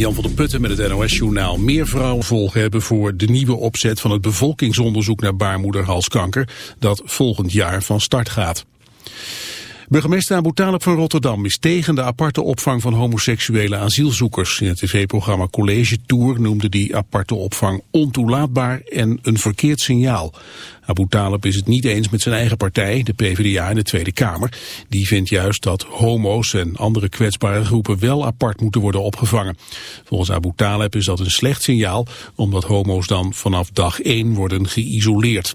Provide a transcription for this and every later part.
Jan van der Putten met het NOS-journaal. Meer vrouwen volgen hebben voor de nieuwe opzet van het bevolkingsonderzoek naar baarmoederhalskanker dat volgend jaar van start gaat. Burgemeester Abu Talib van Rotterdam is tegen de aparte opvang van homoseksuele asielzoekers. In het tv-programma College Tour noemde die aparte opvang ontoelaatbaar en een verkeerd signaal. Abu Talib is het niet eens met zijn eigen partij, de PvdA in de Tweede Kamer. Die vindt juist dat homo's en andere kwetsbare groepen wel apart moeten worden opgevangen. Volgens Abu Talib is dat een slecht signaal, omdat homo's dan vanaf dag 1 worden geïsoleerd.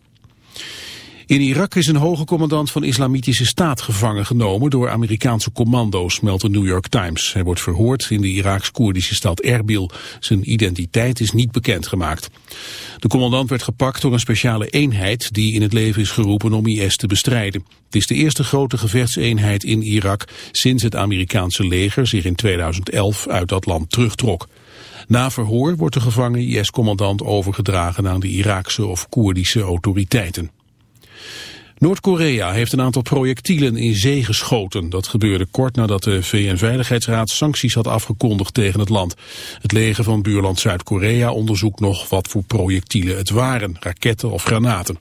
In Irak is een hoge commandant van islamitische staat gevangen genomen door Amerikaanse commando's, meldt de New York Times. Hij wordt verhoord in de Iraaks-Koerdische stad Erbil. Zijn identiteit is niet bekendgemaakt. De commandant werd gepakt door een speciale eenheid die in het leven is geroepen om IS te bestrijden. Het is de eerste grote gevechtseenheid in Irak sinds het Amerikaanse leger zich in 2011 uit dat land terugtrok. Na verhoor wordt de gevangen IS-commandant overgedragen aan de Iraakse of Koerdische autoriteiten. Noord-Korea heeft een aantal projectielen in zee geschoten. Dat gebeurde kort nadat de VN-veiligheidsraad sancties had afgekondigd tegen het land. Het leger van buurland Zuid-Korea onderzoekt nog wat voor projectielen het waren, raketten of granaten.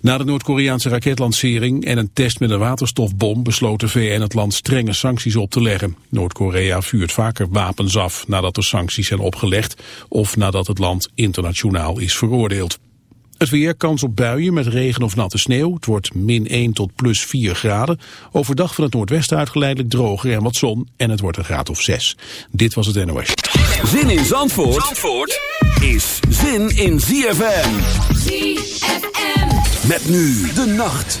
Na de Noord-Koreaanse raketlancering en een test met een waterstofbom besloot de VN het land strenge sancties op te leggen. Noord-Korea vuurt vaker wapens af nadat er sancties zijn opgelegd of nadat het land internationaal is veroordeeld. Het weer, kans op buien met regen of natte sneeuw. Het wordt min 1 tot plus 4 graden. Overdag van het noordwesten uitgeleidelijk droger en wat zon. En het wordt een graad of 6. Dit was het NOS. Zin in Zandvoort, Zandvoort is zin in ZFM. ZFM. Met nu de nacht.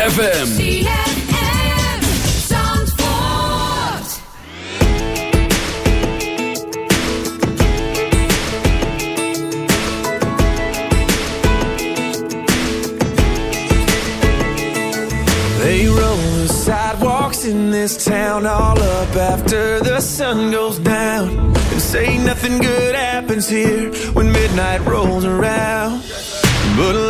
ZFM. in this town all up after the sun goes down and say nothing good happens here when midnight rolls around but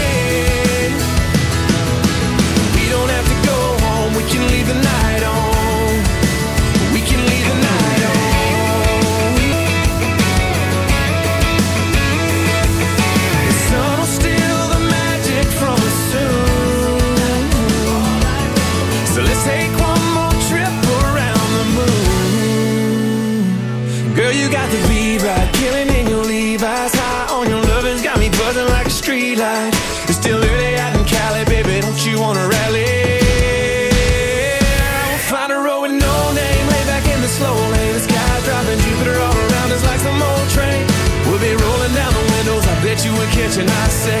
You I catch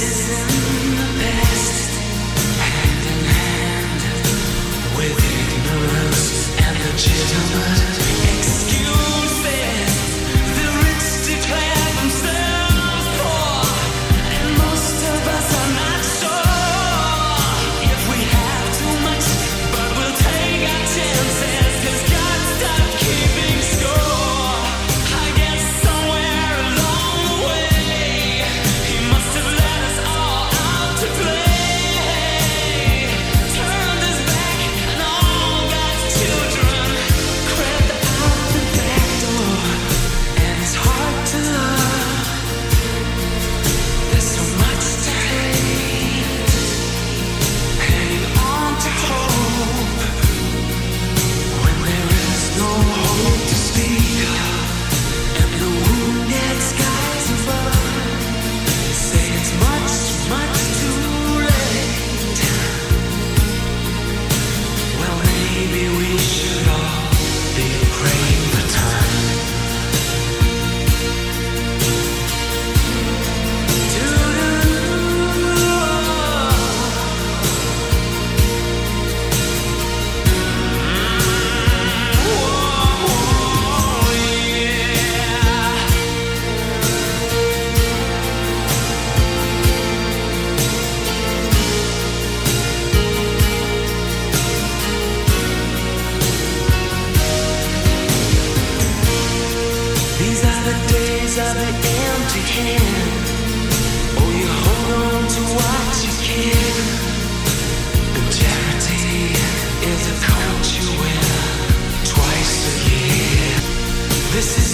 racism.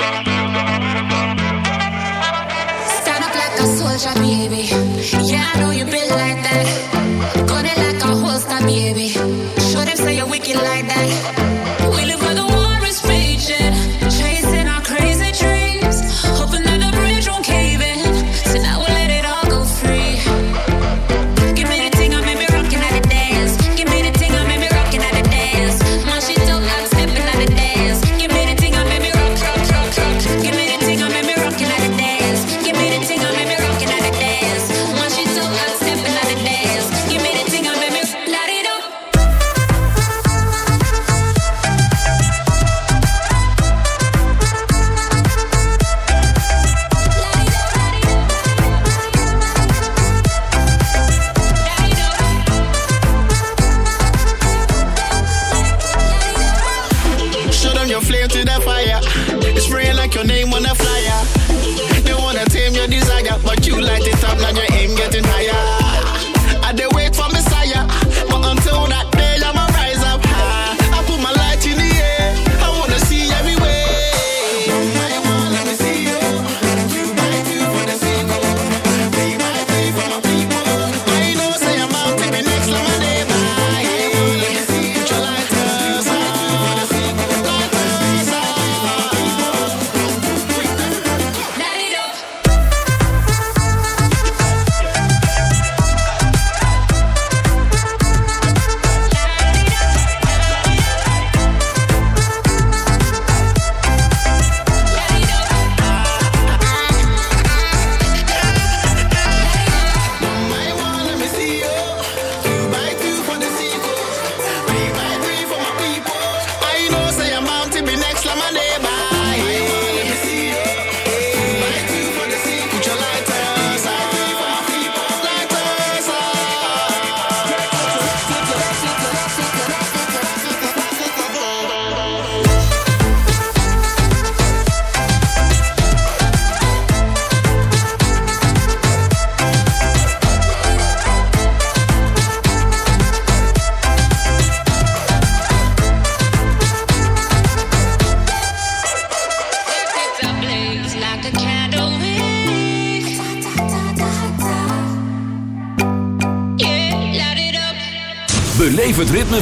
Bye.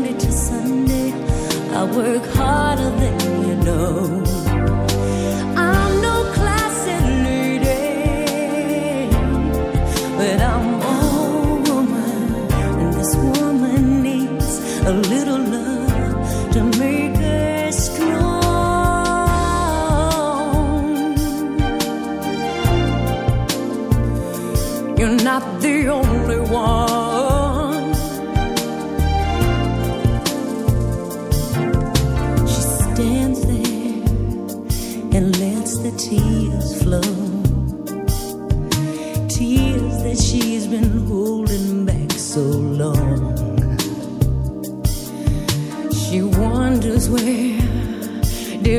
Monday to Sunday. I work harder than you know.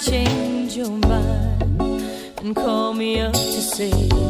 Change your mind and call me up to say